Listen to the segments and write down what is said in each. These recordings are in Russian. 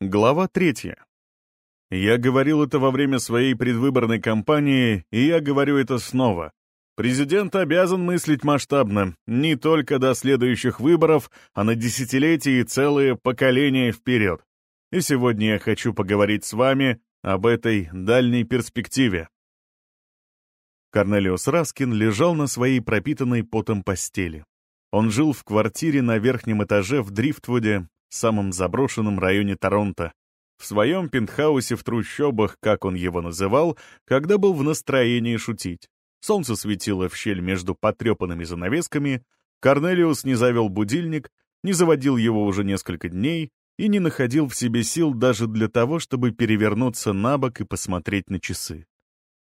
Глава третья. Я говорил это во время своей предвыборной кампании, и я говорю это снова. Президент обязан мыслить масштабно, не только до следующих выборов, а на десятилетия и целые поколения вперед. И сегодня я хочу поговорить с вами об этой дальней перспективе. Корнелиус Раскин лежал на своей пропитанной потом постели. Он жил в квартире на верхнем этаже в Дрифтвуде, самом заброшенном районе Торонто, в своем пентхаусе в трущобах, как он его называл, когда был в настроении шутить. Солнце светило в щель между потрепанными занавесками, Корнелиус не завел будильник, не заводил его уже несколько дней и не находил в себе сил даже для того, чтобы перевернуться на бок и посмотреть на часы.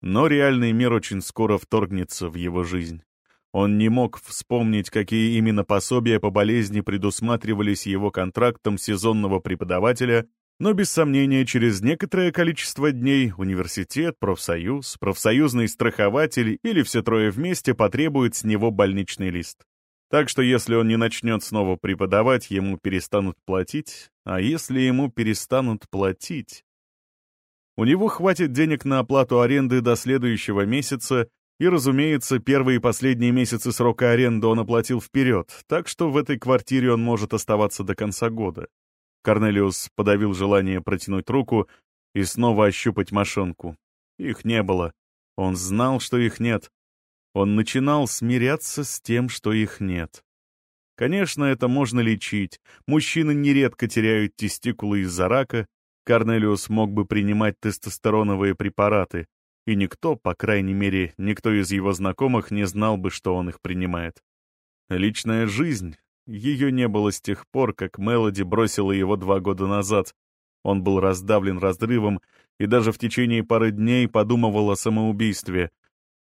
Но реальный мир очень скоро вторгнется в его жизнь. Он не мог вспомнить, какие именно пособия по болезни предусматривались его контрактом сезонного преподавателя, но без сомнения через некоторое количество дней университет, профсоюз, профсоюзный страхователь или все трое вместе потребуют с него больничный лист. Так что если он не начнет снова преподавать, ему перестанут платить, а если ему перестанут платить... У него хватит денег на оплату аренды до следующего месяца, и, разумеется, первые и последние месяцы срока аренды он оплатил вперед, так что в этой квартире он может оставаться до конца года. Корнелиус подавил желание протянуть руку и снова ощупать мошонку. Их не было. Он знал, что их нет. Он начинал смиряться с тем, что их нет. Конечно, это можно лечить. Мужчины нередко теряют тестикулы из-за рака. Корнелиус мог бы принимать тестостероновые препараты и никто, по крайней мере, никто из его знакомых не знал бы, что он их принимает. Личная жизнь, ее не было с тех пор, как Мелоди бросила его два года назад. Он был раздавлен разрывом и даже в течение пары дней подумывал о самоубийстве.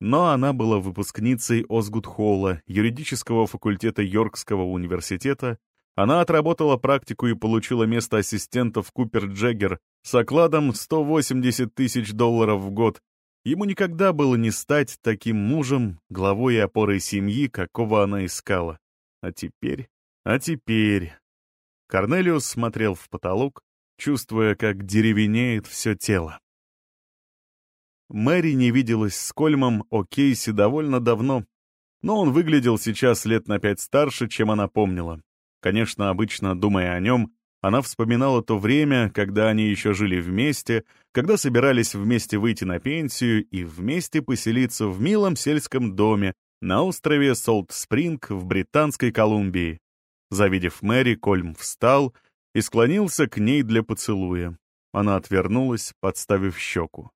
Но она была выпускницей Озгуд-Холла, юридического факультета Йоркского университета. Она отработала практику и получила место ассистента в Купер Джеггер с окладом 180 тысяч долларов в год Ему никогда было не стать таким мужем, главой и опорой семьи, какого она искала. А теперь... А теперь... Корнелиус смотрел в потолок, чувствуя, как деревенеет все тело. Мэри не виделась с Кольмом о Кейсе довольно давно, но он выглядел сейчас лет на пять старше, чем она помнила. Конечно, обычно, думая о нем, она вспоминала то время, когда они еще жили вместе, когда собирались вместе выйти на пенсию и вместе поселиться в милом сельском доме на острове Солт-Спринг в Британской Колумбии. Завидев Мэри, Кольм встал и склонился к ней для поцелуя. Она отвернулась, подставив щеку.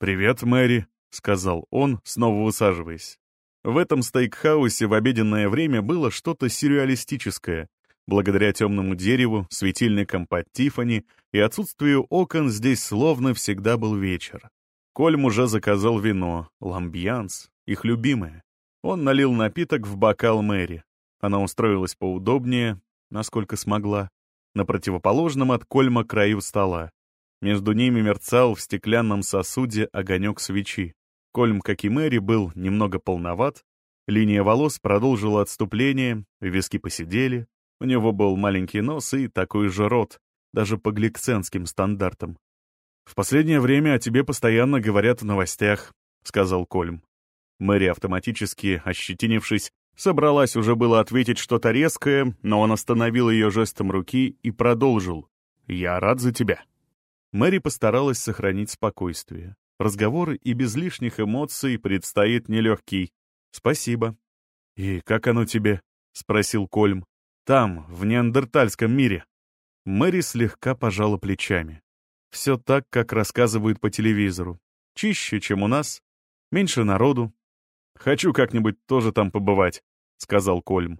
«Привет, Мэри», — сказал он, снова высаживаясь. В этом стейкхаусе в обеденное время было что-то сюрреалистическое, Благодаря темному дереву, светильникам под Тифани и отсутствию окон здесь словно всегда был вечер. Кольм уже заказал вино, L'Ambiance, их любимое. Он налил напиток в бокал Мэри. Она устроилась поудобнее, насколько смогла, на противоположном от Кольма краю стола. Между ними мерцал в стеклянном сосуде огонек свечи. Кольм, как и Мэри, был немного полноват, линия волос продолжила отступление, виски посидели, у него был маленький нос и такой же рот, даже по гликсенским стандартам. «В последнее время о тебе постоянно говорят в новостях», — сказал Кольм. Мэри, автоматически ощетинившись, собралась уже было ответить что-то резкое, но он остановил ее жестом руки и продолжил. «Я рад за тебя». Мэри постаралась сохранить спокойствие. Разговор и без лишних эмоций предстоит нелегкий. «Спасибо». «И как оно тебе?» — спросил Кольм. Там, в неандертальском мире. Мэри слегка пожала плечами. Все так, как рассказывают по телевизору. Чище, чем у нас. Меньше народу. «Хочу как-нибудь тоже там побывать», — сказал Кольм.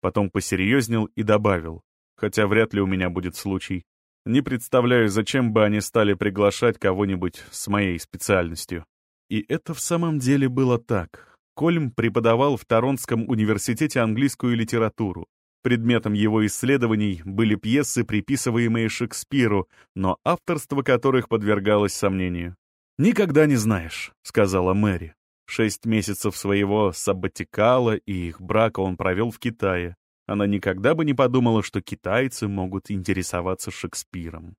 Потом посерьезнел и добавил, хотя вряд ли у меня будет случай. Не представляю, зачем бы они стали приглашать кого-нибудь с моей специальностью. И это в самом деле было так. Кольм преподавал в Торонском университете английскую литературу, Предметом его исследований были пьесы, приписываемые Шекспиру, но авторство которых подвергалось сомнению. «Никогда не знаешь», — сказала Мэри. Шесть месяцев своего саббатикала и их брака он провел в Китае. Она никогда бы не подумала, что китайцы могут интересоваться Шекспиром.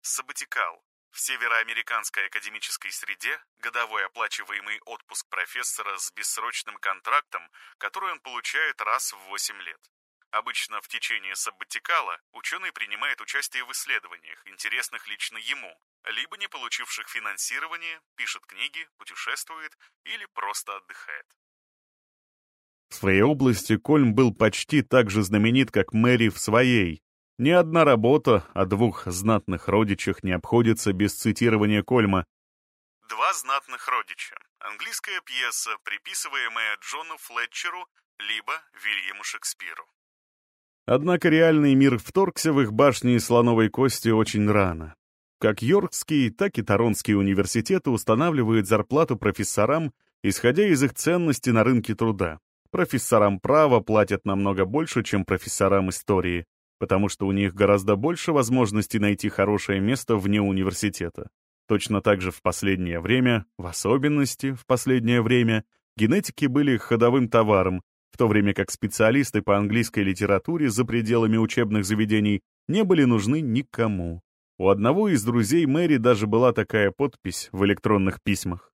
Сабатикал. В североамериканской академической среде годовой оплачиваемый отпуск профессора с бессрочным контрактом, который он получает раз в 8 лет. Обычно в течение саббатикала ученый принимает участие в исследованиях, интересных лично ему, либо не получивших финансирование, пишет книги, путешествует или просто отдыхает. В своей области Кольм был почти так же знаменит, как Мэри в своей. Ни одна работа о двух знатных родичах не обходится без цитирования Кольма. «Два знатных родича» — английская пьеса, приписываемая Джону Флетчеру либо Вильяму Шекспиру. Однако реальный мир вторгся в их башни из слоновой кости очень рано. Как Йоркский, так и Торонский университеты устанавливают зарплату профессорам, исходя из их ценности на рынке труда. Профессорам права платят намного больше, чем профессорам истории, потому что у них гораздо больше возможностей найти хорошее место вне университета. Точно так же в последнее время, в особенности в последнее время, генетики были ходовым товаром, в то время как специалисты по английской литературе за пределами учебных заведений не были нужны никому. У одного из друзей Мэри даже была такая подпись в электронных письмах.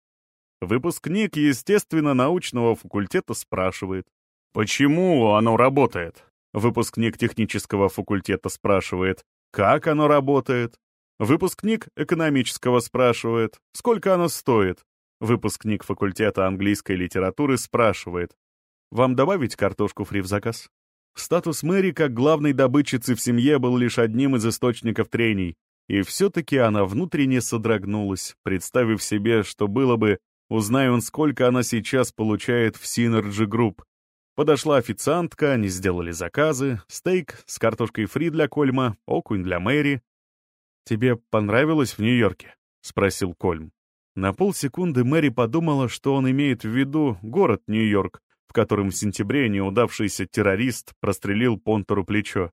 Выпускник естественно-научного факультета спрашивает, почему оно работает? Выпускник технического факультета спрашивает, как оно работает? Выпускник экономического спрашивает, сколько оно стоит? Выпускник факультета английской литературы спрашивает, вам добавить картошку фри в заказ? Статус Мэри как главной добытчицы в семье был лишь одним из источников трений, и все-таки она внутренне содрогнулась, представив себе, что было бы, Узнай он, сколько она сейчас получает в Synergy Group. Подошла официантка, они сделали заказы, стейк с картошкой фри для Кольма, окунь для Мэри. «Тебе понравилось в Нью-Йорке?» — спросил Кольм. На полсекунды Мэри подумала, что он имеет в виду город Нью-Йорк, в котором в сентябре неудавшийся террорист прострелил Понтеру плечо.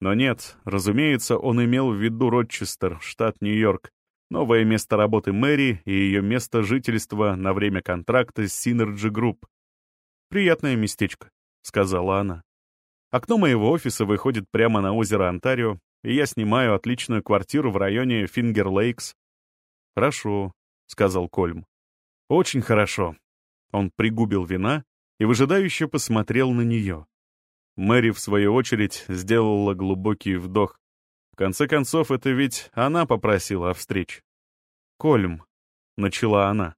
Но нет, разумеется, он имел в виду Рочестер, штат Нью-Йорк, новое место работы Мэри и ее место жительства на время контракта с Synergy Group. «Приятное местечко», — сказала она. «Окно моего офиса выходит прямо на озеро Онтарио, и я снимаю отличную квартиру в районе Фингер-Лейкс». «Хорошо», — сказал Кольм. «Очень хорошо». Он пригубил вина и выжидающе посмотрел на нее. Мэри, в свою очередь, сделала глубокий вдох конце концов, это ведь она попросила о встрече. «Кольм», — начала она.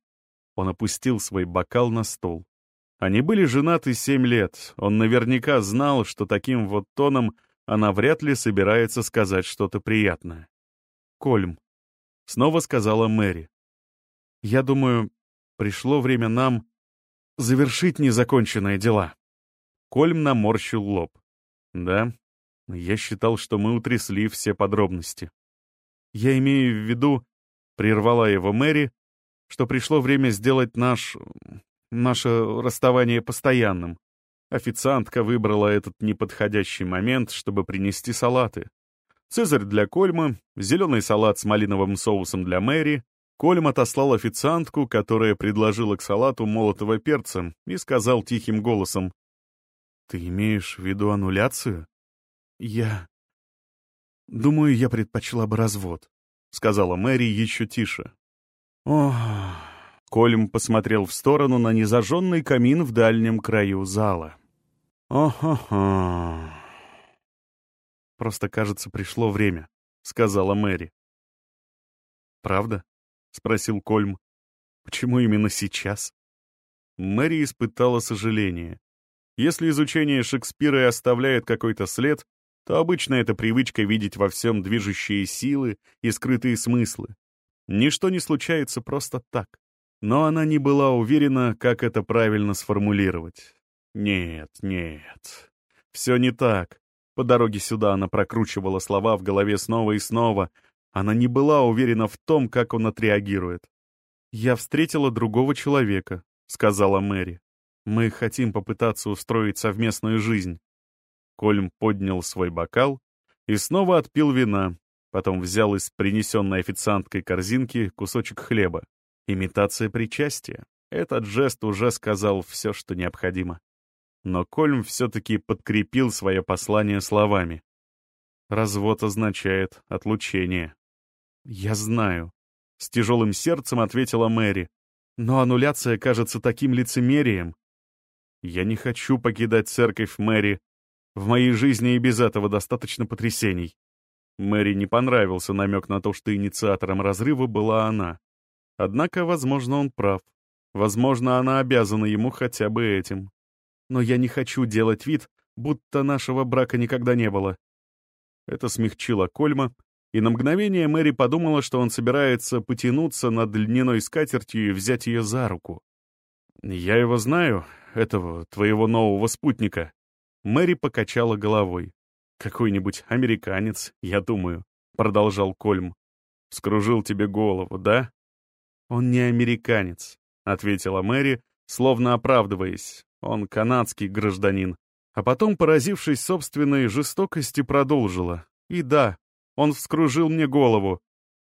Он опустил свой бокал на стол. Они были женаты семь лет. Он наверняка знал, что таким вот тоном она вряд ли собирается сказать что-то приятное. «Кольм», — снова сказала Мэри. «Я думаю, пришло время нам завершить незаконченные дела». Кольм наморщил лоб. «Да, я считал, что мы утрясли все подробности. Я имею в виду, прервала его Мэри, что пришло время сделать наш... наше расставание постоянным. Официантка выбрала этот неподходящий момент, чтобы принести салаты. Цезарь для Кольма, зеленый салат с малиновым соусом для Мэри. Кольм отослал официантку, которая предложила к салату молотого перца, и сказал тихим голосом, «Ты имеешь в виду аннуляцию?» «Я... думаю, я предпочла бы развод», — сказала Мэри еще тише. «Ох...» Колем посмотрел в сторону на незажженный камин в дальнем краю зала. «Ох-ох-ох...» «Просто, кажется, пришло время», — сказала Мэри. «Правда?» — спросил Кольм. «Почему именно сейчас?» Мэри испытала сожаление. Если изучение Шекспира и оставляет какой-то след, то обычно это привычка видеть во всем движущие силы и скрытые смыслы. Ничто не случается просто так. Но она не была уверена, как это правильно сформулировать. Нет, нет. Все не так. По дороге сюда она прокручивала слова в голове снова и снова. Она не была уверена в том, как он отреагирует. «Я встретила другого человека», — сказала Мэри. «Мы хотим попытаться устроить совместную жизнь. Кольм поднял свой бокал и снова отпил вина, потом взял из принесенной официанткой корзинки кусочек хлеба. Имитация причастия. Этот жест уже сказал все, что необходимо. Но Кольм все-таки подкрепил свое послание словами. Развод означает отлучение. «Я знаю», — с тяжелым сердцем ответила Мэри. «Но аннуляция кажется таким лицемерием». «Я не хочу покидать церковь, Мэри. В моей жизни и без этого достаточно потрясений». Мэри не понравился намек на то, что инициатором разрыва была она. Однако, возможно, он прав. Возможно, она обязана ему хотя бы этим. Но я не хочу делать вид, будто нашего брака никогда не было. Это смягчило Кольма, и на мгновение Мэри подумала, что он собирается потянуться над льняной скатертью и взять ее за руку. «Я его знаю, этого твоего нового спутника». Мэри покачала головой. «Какой-нибудь американец, я думаю», — продолжал Кольм. «Вскружил тебе голову, да?» «Он не американец», — ответила Мэри, словно оправдываясь. «Он канадский гражданин». А потом, поразившись собственной жестокости, продолжила. «И да, он вскружил мне голову.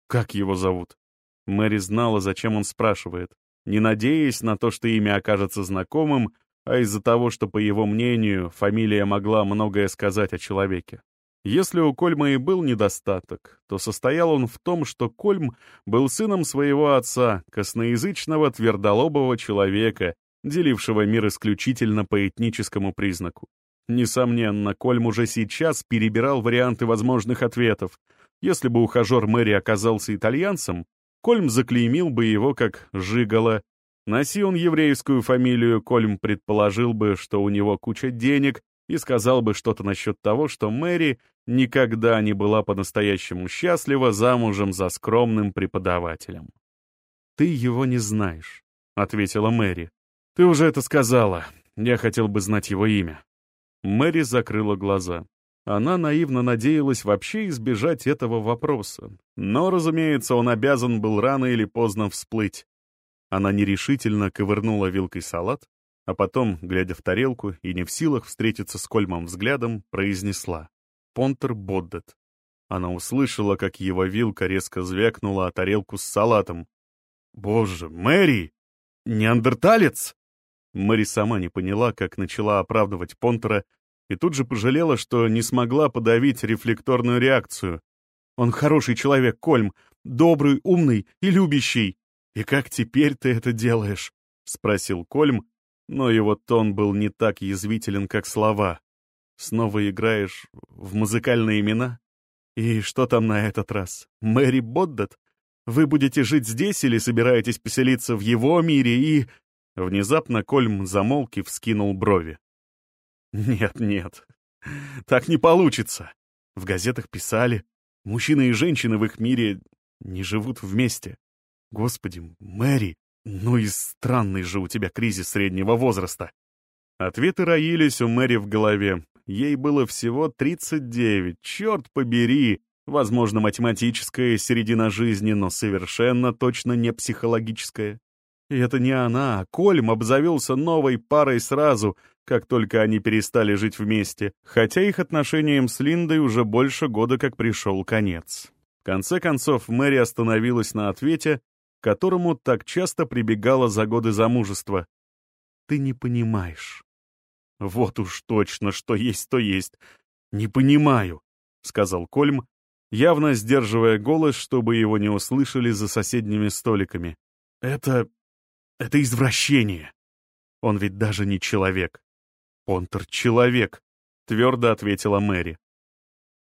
Как его зовут?» Мэри знала, зачем он спрашивает. Не надеясь на то, что имя окажется знакомым, а из-за того, что, по его мнению, фамилия могла многое сказать о человеке. Если у Кольма и был недостаток, то состоял он в том, что Кольм был сыном своего отца, косноязычного твердолобого человека, делившего мир исключительно по этническому признаку. Несомненно, Кольм уже сейчас перебирал варианты возможных ответов. Если бы ухажер Мэри оказался итальянцем, Кольм заклеймил бы его как «жигало». Носи он еврейскую фамилию, Кольм предположил бы, что у него куча денег, и сказал бы что-то насчет того, что Мэри никогда не была по-настоящему счастлива замужем за скромным преподавателем. «Ты его не знаешь», — ответила Мэри. «Ты уже это сказала. Я хотел бы знать его имя». Мэри закрыла глаза. Она наивно надеялась вообще избежать этого вопроса. Но, разумеется, он обязан был рано или поздно всплыть. Она нерешительно ковырнула вилкой салат, а потом, глядя в тарелку и не в силах встретиться с Кольмом взглядом, произнесла «Понтер Боддет». Она услышала, как его вилка резко звякнула о тарелку с салатом. «Боже, Мэри! Неандерталец!» Мэри сама не поняла, как начала оправдывать Понтера, и тут же пожалела, что не смогла подавить рефлекторную реакцию. «Он хороший человек, Кольм, добрый, умный и любящий. И как теперь ты это делаешь?» — спросил Кольм, но его тон был не так язвителен, как слова. «Снова играешь в музыкальные имена? И что там на этот раз? Мэри Боддат? Вы будете жить здесь или собираетесь поселиться в его мире и...» Внезапно Кольм замолк и вскинул брови. «Нет, нет, так не получится. В газетах писали, мужчины и женщины в их мире не живут вместе. Господи, Мэри, «Ну и странный же у тебя кризис среднего возраста». Ответы роились у Мэри в голове. Ей было всего 39, черт побери. Возможно, математическая середина жизни, но совершенно точно не психологическая. И это не она, а Кольм обзавелся новой парой сразу, как только они перестали жить вместе, хотя их отношениям с Линдой уже больше года как пришел конец. В конце концов, Мэри остановилась на ответе, которому так часто прибегала за годы замужества. «Ты не понимаешь». «Вот уж точно, что есть, то есть. Не понимаю», — сказал Кольм, явно сдерживая голос, чтобы его не услышали за соседними столиками. «Это... это извращение. Он ведь даже не человек». «Понтер — человек», — твердо ответила Мэри.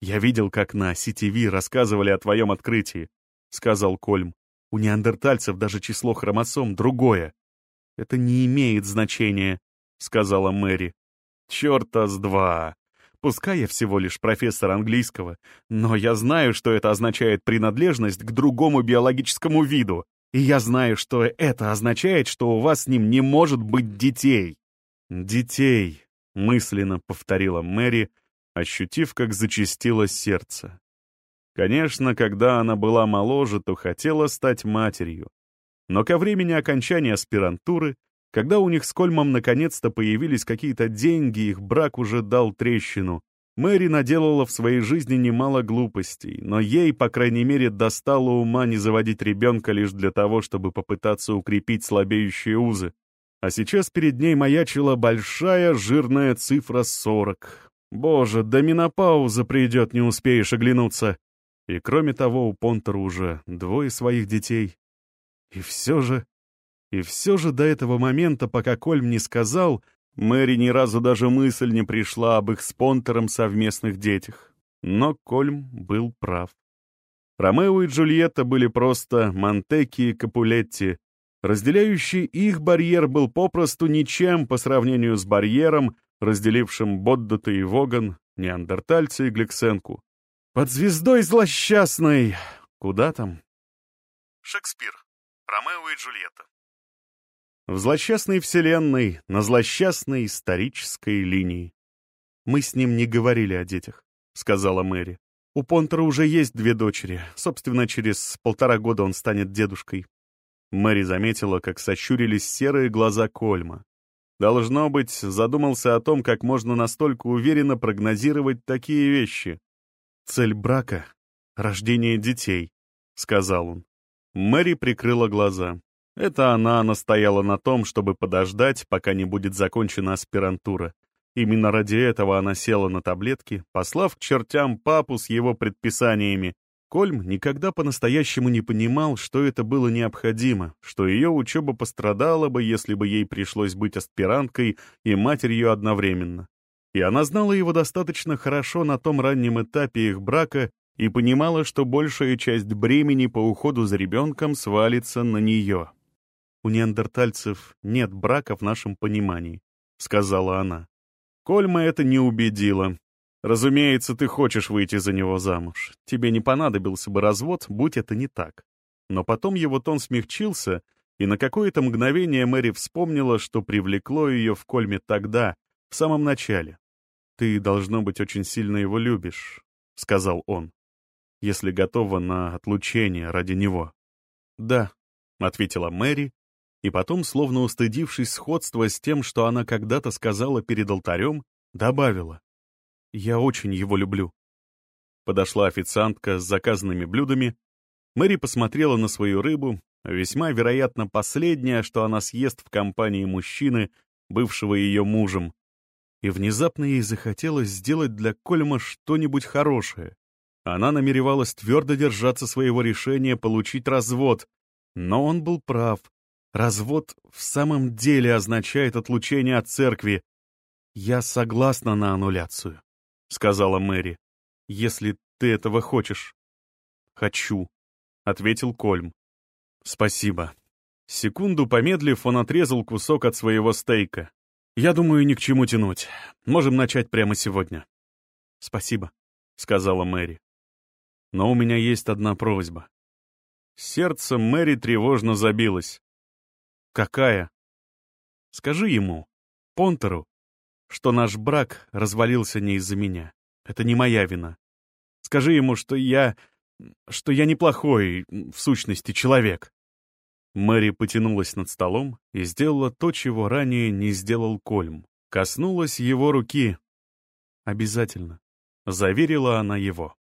«Я видел, как на CTV рассказывали о твоем открытии», — сказал Кольм. У неандертальцев даже число хромосом другое. Это не имеет значения, сказала Мэри. Чёрта с два. Пускай я всего лишь профессор английского, но я знаю, что это означает принадлежность к другому биологическому виду. И я знаю, что это означает, что у вас с ним не может быть детей. Детей, мысленно повторила Мэри, ощутив, как зачастило сердце. Конечно, когда она была моложе, то хотела стать матерью. Но ко времени окончания аспирантуры, когда у них с Кольмом наконец-то появились какие-то деньги, их брак уже дал трещину. Мэри наделала в своей жизни немало глупостей, но ей, по крайней мере, достало ума не заводить ребенка лишь для того, чтобы попытаться укрепить слабеющие узы. А сейчас перед ней маячила большая жирная цифра 40. Боже, до менопаузы придет, не успеешь оглянуться. И кроме того, у Понтера уже двое своих детей. И все же... И все же до этого момента, пока Кольм не сказал, Мэри ни разу даже мысль не пришла об их с Понтером совместных детях. Но Кольм был прав. Ромео и Джульетта были просто Монтеки и Капулетти. Разделяющий их барьер был попросту ничем по сравнению с барьером, разделившим Боддата и Воган, неандертальца и Гликсенку. Под звездой злосчастной! Куда там? Шекспир. Ромео и Джульетта. В злосчастной вселенной, на злосчастной исторической линии. «Мы с ним не говорили о детях», — сказала Мэри. «У Понтера уже есть две дочери. Собственно, через полтора года он станет дедушкой». Мэри заметила, как сощурились серые глаза Кольма. Должно быть, задумался о том, как можно настолько уверенно прогнозировать такие вещи. «Цель брака — рождение детей», — сказал он. Мэри прикрыла глаза. Это она настояла на том, чтобы подождать, пока не будет закончена аспирантура. Именно ради этого она села на таблетки, послав к чертям папу с его предписаниями. Кольм никогда по-настоящему не понимал, что это было необходимо, что ее учеба пострадала бы, если бы ей пришлось быть аспиранткой и матерью одновременно. И она знала его достаточно хорошо на том раннем этапе их брака и понимала, что большая часть бремени по уходу за ребенком свалится на нее. «У неандертальцев нет брака в нашем понимании», — сказала она. Кольма это не убедило. «Разумеется, ты хочешь выйти за него замуж. Тебе не понадобился бы развод, будь это не так». Но потом его тон смягчился, и на какое-то мгновение Мэри вспомнила, что привлекло ее в Кольме тогда, в самом начале. «Ты, должно быть, очень сильно его любишь», — сказал он, «если готова на отлучение ради него». «Да», — ответила Мэри, и потом, словно устыдившись сходства с тем, что она когда-то сказала перед алтарем, добавила «Я очень его люблю». Подошла официантка с заказанными блюдами. Мэри посмотрела на свою рыбу, весьма вероятно последняя, что она съест в компании мужчины, бывшего ее мужем. И внезапно ей захотелось сделать для Кольма что-нибудь хорошее. Она намеревалась твердо держаться своего решения получить развод, но он был прав. Развод в самом деле означает отлучение от церкви. «Я согласна на аннуляцию», — сказала Мэри, — «если ты этого хочешь». «Хочу», — ответил Кольм. «Спасибо». Секунду помедлив, он отрезал кусок от своего стейка. «Я думаю, ни к чему тянуть. Можем начать прямо сегодня». «Спасибо», — сказала Мэри. «Но у меня есть одна просьба». Сердце Мэри тревожно забилось. Какая? Скажи ему, Понтеру, что наш брак развалился не из-за меня. Это не моя вина. Скажи ему, что я... что я неплохой, в сущности, человек. Мэри потянулась над столом и сделала то, чего ранее не сделал Кольм. Коснулась его руки. «Обязательно», — заверила она его.